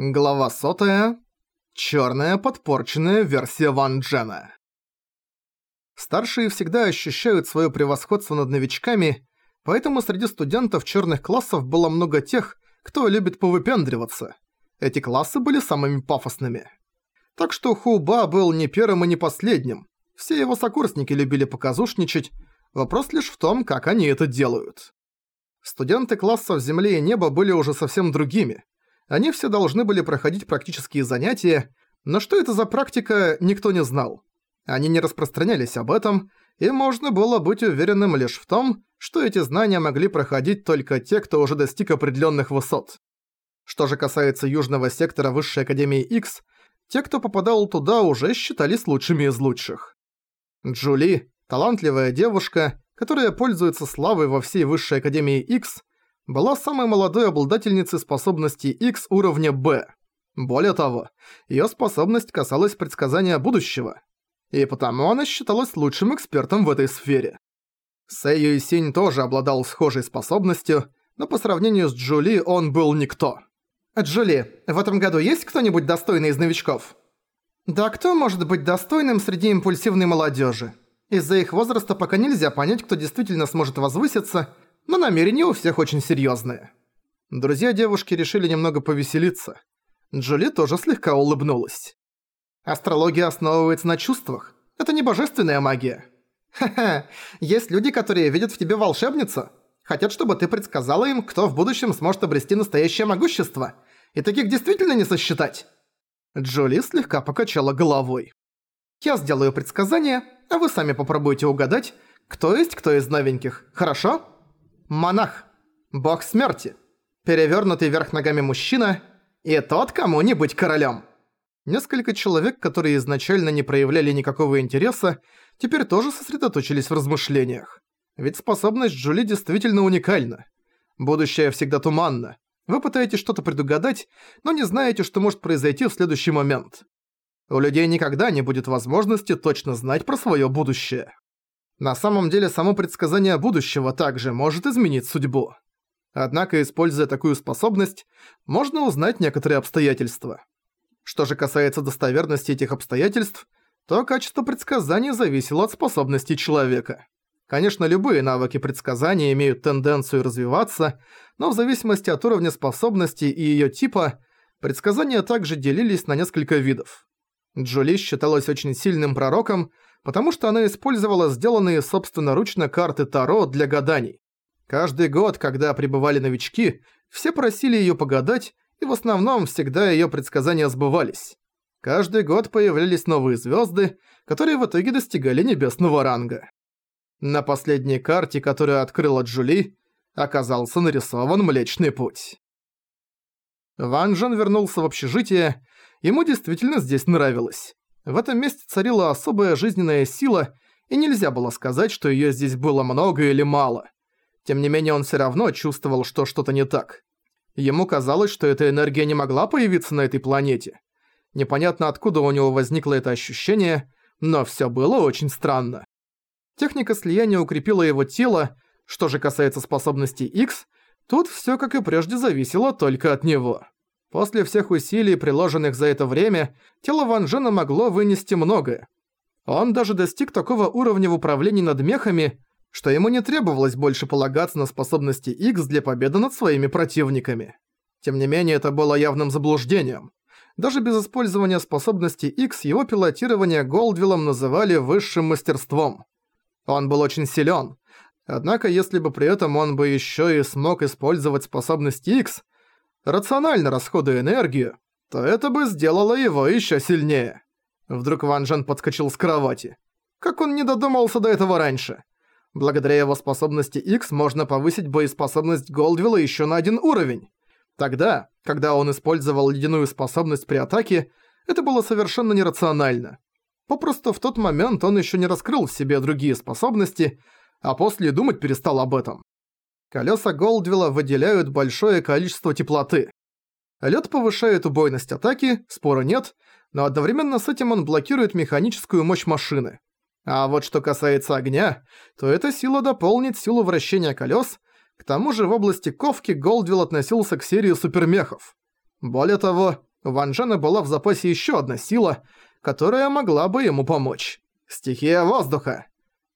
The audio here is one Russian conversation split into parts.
Глава сотая. Чёрная подпорченная версия Ван Джена. Старшие всегда ощущают своё превосходство над новичками, поэтому среди студентов чёрных классов было много тех, кто любит повыпендриваться. Эти классы были самыми пафосными. Так что Хуба был не первым и не последним. Все его сокурсники любили показушничать, вопрос лишь в том, как они это делают. Студенты классов Земли и Неба были уже совсем другими – они все должны были проходить практические занятия, но что это за практика, никто не знал. Они не распространялись об этом, и можно было быть уверенным лишь в том, что эти знания могли проходить только те, кто уже достиг определенных высот. Что же касается Южного сектора Высшей Академии X, те, кто попадал туда, уже считались лучшими из лучших. Джули, талантливая девушка, которая пользуется славой во всей Высшей Академии X, была самой молодой обладательницей способности X уровня Б. Более того, её способность касалась предсказания будущего, и потому она считалась лучшим экспертом в этой сфере. Сэй Юйсинь тоже обладал схожей способностью, но по сравнению с Джули он был никто. «Джули, в этом году есть кто-нибудь достойный из новичков?» «Да кто может быть достойным среди импульсивной молодежи? Из-за их возраста пока нельзя понять, кто действительно сможет возвыситься, но намерения у всех очень серьёзные. Друзья девушки решили немного повеселиться. Джоли тоже слегка улыбнулась. Астрология основывается на чувствах. Это не божественная магия. Ха-ха, есть люди, которые видят в тебе волшебницу. Хотят, чтобы ты предсказала им, кто в будущем сможет обрести настоящее могущество. И таких действительно не сосчитать. Джоли слегка покачала головой. Я сделаю предсказание, а вы сами попробуйте угадать, кто есть кто из новеньких, хорошо? Монах, бог смерти, перевернутый вверх ногами мужчина и тот, кому не быть королем. Несколько человек, которые изначально не проявляли никакого интереса, теперь тоже сосредоточились в размышлениях. Ведь способность Джули действительно уникальна. Будущее всегда туманно. Вы пытаетесь что-то предугадать, но не знаете, что может произойти в следующий момент. У людей никогда не будет возможности точно знать про своё будущее. На самом деле само предсказание будущего также может изменить судьбу. Однако, используя такую способность, можно узнать некоторые обстоятельства. Что же касается достоверности этих обстоятельств, то качество предсказаний зависело от способностей человека. Конечно, любые навыки предсказания имеют тенденцию развиваться, но в зависимости от уровня способности и её типа, предсказания также делились на несколько видов. Джоли считалась очень сильным пророком, потому что она использовала сделанные собственноручно карты Таро для гаданий. Каждый год, когда прибывали новички, все просили её погадать, и в основном всегда её предсказания сбывались. Каждый год появлялись новые звёзды, которые в итоге достигали небесного ранга. На последней карте, которую открыла Джули, оказался нарисован Млечный Путь. Ван Жен вернулся в общежитие, ему действительно здесь нравилось. В этом месте царила особая жизненная сила, и нельзя было сказать, что её здесь было много или мало. Тем не менее, он всё равно чувствовал, что что-то не так. Ему казалось, что эта энергия не могла появиться на этой планете. Непонятно, откуда у него возникло это ощущение, но всё было очень странно. Техника слияния укрепила его тело, что же касается способностей X, тут всё, как и прежде, зависело только от него. После всех усилий, приложенных за это время, тело Ван Джена могло вынести многое. Он даже достиг такого уровня в управлении над мехами, что ему не требовалось больше полагаться на способности X для победы над своими противниками. Тем не менее, это было явным заблуждением. Даже без использования способности X его пилотирование Голдвиллом называли высшим мастерством. Он был очень силен. Однако, если бы при этом он бы еще и смог использовать способность X, рационально расходуя энергию, то это бы сделало его еще сильнее. Вдруг Ван Джен подскочил с кровати. Как он не додумался до этого раньше? Благодаря его способности X можно повысить боеспособность Голдвилла еще на один уровень. Тогда, когда он использовал ледяную способность при атаке, это было совершенно нерационально. Попросту в тот момент он еще не раскрыл в себе другие способности, а после думать перестал об этом. Колеса Голдвилла выделяют большое количество теплоты. Лед повышает убойность атаки, спора нет, но одновременно с этим он блокирует механическую мощь машины. А вот что касается огня, то эта сила дополнит силу вращения колес. К тому же в области ковки Голдвилл относился к серии супермехов. Более того, У Ван Джена была в запасе еще одна сила, которая могла бы ему помочь. Стихия воздуха.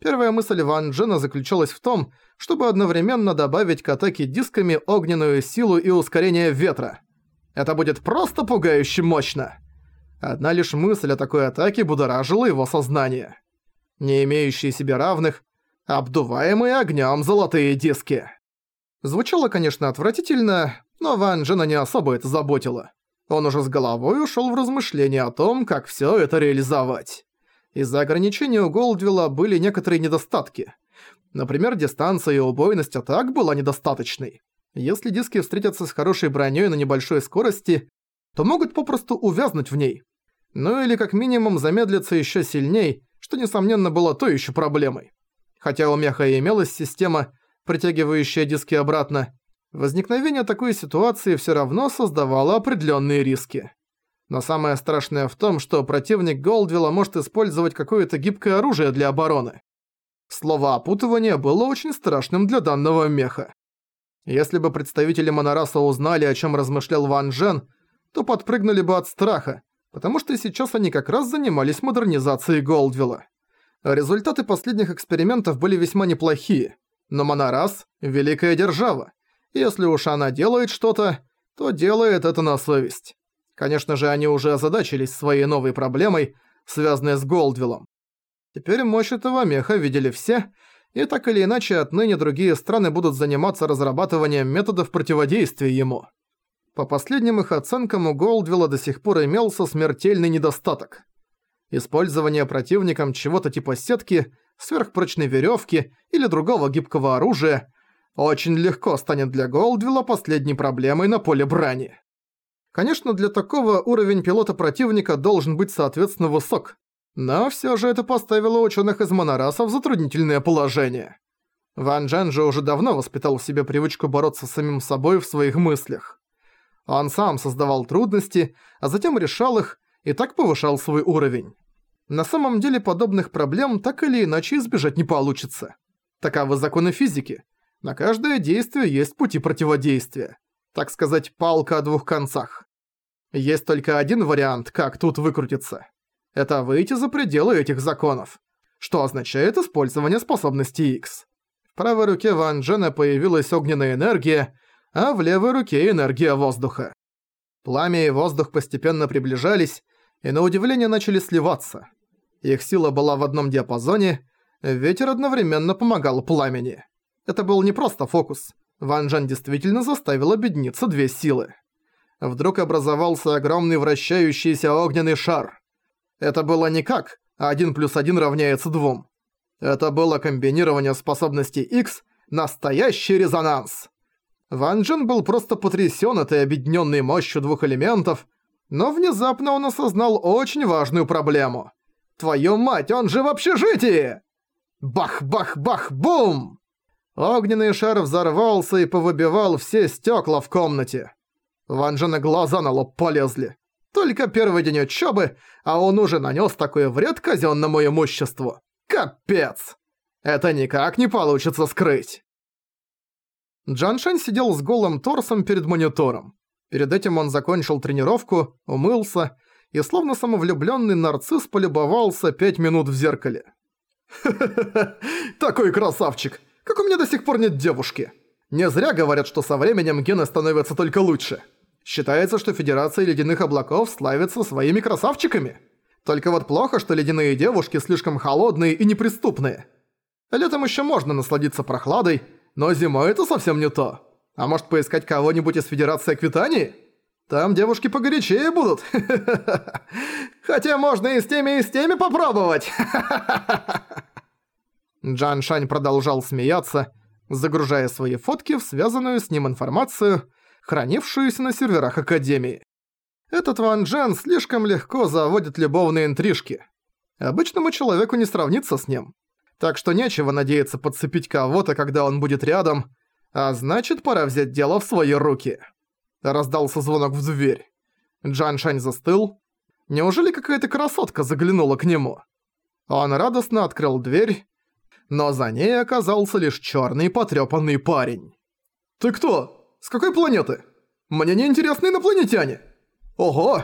Первая мысль Ван Джена заключалась в том, чтобы одновременно добавить к атаке дисками огненную силу и ускорение ветра. Это будет просто пугающе мощно. Одна лишь мысль о такой атаке будоражила его сознание. Не имеющие себе равных, обдуваемые огнем золотые диски. Звучало, конечно, отвратительно, но Ван Джена не особо это заботило. Он уже с головой ушел в размышления о том, как все это реализовать. Из-за ограничений у Голдвилла были некоторые недостатки. Например, дистанция и убойность атак была недостаточной. Если диски встретятся с хорошей броней на небольшой скорости, то могут попросту увязнуть в ней. Ну или как минимум замедлиться еще сильней, что несомненно было то еще проблемой. Хотя у меха и имелась система, притягивающая диски обратно, возникновение такой ситуации все равно создавало определенные риски. Но самое страшное в том, что противник Голдвилла может использовать какое-то гибкое оружие для обороны. Слово «опутывание» было очень страшным для данного меха. Если бы представители Монораса узнали, о чем размышлял Ван Джен, то подпрыгнули бы от страха, потому что сейчас они как раз занимались модернизацией Голдвилла. Результаты последних экспериментов были весьма неплохие, но Монорас – великая держава. Если уж она делает что-то, то делает это на совесть. Конечно же, они уже озадачились своей новой проблемой, связанной с Голдвиллом. Теперь мощь этого меха видели все, и так или иначе отныне другие страны будут заниматься разрабатыванием методов противодействия ему. По последним их оценкам у Голдвилла до сих пор имелся смертельный недостаток. Использование противником чего-то типа сетки, сверхпрочной веревки или другого гибкого оружия очень легко станет для Голдвилла последней проблемой на поле брани. Конечно, для такого уровень пилота противника должен быть соответственно высок, но всё же это поставило учёных из Монораса в затруднительное положение. Ван Джен же уже давно воспитал в себе привычку бороться с самим собой в своих мыслях. Он сам создавал трудности, а затем решал их и так повышал свой уровень. На самом деле подобных проблем так или иначе избежать не получится. Таковы законы физики. На каждое действие есть пути противодействия так сказать, палка о двух концах. Есть только один вариант, как тут выкрутиться. Это выйти за пределы этих законов, что означает использование способности X. В правой руке Ван Джена появилась огненная энергия, а в левой руке энергия воздуха. Пламя и воздух постепенно приближались, и на удивление начали сливаться. Их сила была в одном диапазоне, ветер одновременно помогал пламени. Это был не просто фокус. Ван Джен действительно заставил объединиться две силы. Вдруг образовался огромный вращающийся огненный шар. Это было не как 1 плюс 1 равняется 2. Это было комбинирование способностей X, настоящий резонанс. Ван Джен был просто потрясен этой объединенной мощью двух элементов, но внезапно он осознал очень важную проблему. «Твою мать, он же в общежитии!» Бах-бах-бах-бум! Огненный шар взорвался и повыбивал все стекла в комнате. Ван Джена глаза на лоб полезли. Только первый день учебы, а он уже нанес такой вред казенному имуществу. Капец! Это никак не получится скрыть. Джан Шань сидел с голым торсом перед монитором. Перед этим он закончил тренировку, умылся и словно самовлюбленный нарцисс полюбовался пять минут в зеркале. «Ха-ха-ха! Такой красавчик! Как у меня до сих пор нет девушки? Не зря говорят, что со временем гены становятся только лучше. Считается, что Федерация Ледяных Облаков славится своими красавчиками. Только вот плохо, что ледяные девушки слишком холодные и неприступные. Летом еще можно насладиться прохладой, но зимой это совсем не то. А может поискать кого-нибудь из Федерации Аквитании? Там девушки погорячее будут. Хотя можно и с теми, и с теми попробовать. Джан Шань продолжал смеяться, загружая свои фотки в связанную с ним информацию, хранившуюся на серверах Академии. Этот Ван Джен слишком легко заводит любовные интрижки. Обычному человеку не сравниться с ним. Так что нечего надеяться подцепить кого-то, когда он будет рядом, а значит, пора взять дело в свои руки. Раздался звонок в дверь. Джан Шань застыл. Неужели какая-то красотка заглянула к нему? Он радостно открыл дверь но за ней оказался лишь чёрный потрёпанный парень. «Ты кто? С какой планеты? Мне не интересны инопланетяне!» Ого!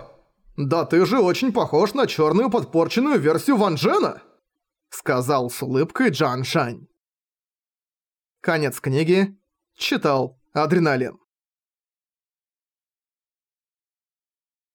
Да ты же очень похож на черную подпорченную версию Ван Джена!» Сказал с улыбкой Джан Шань. Конец книги. Читал Адреналин.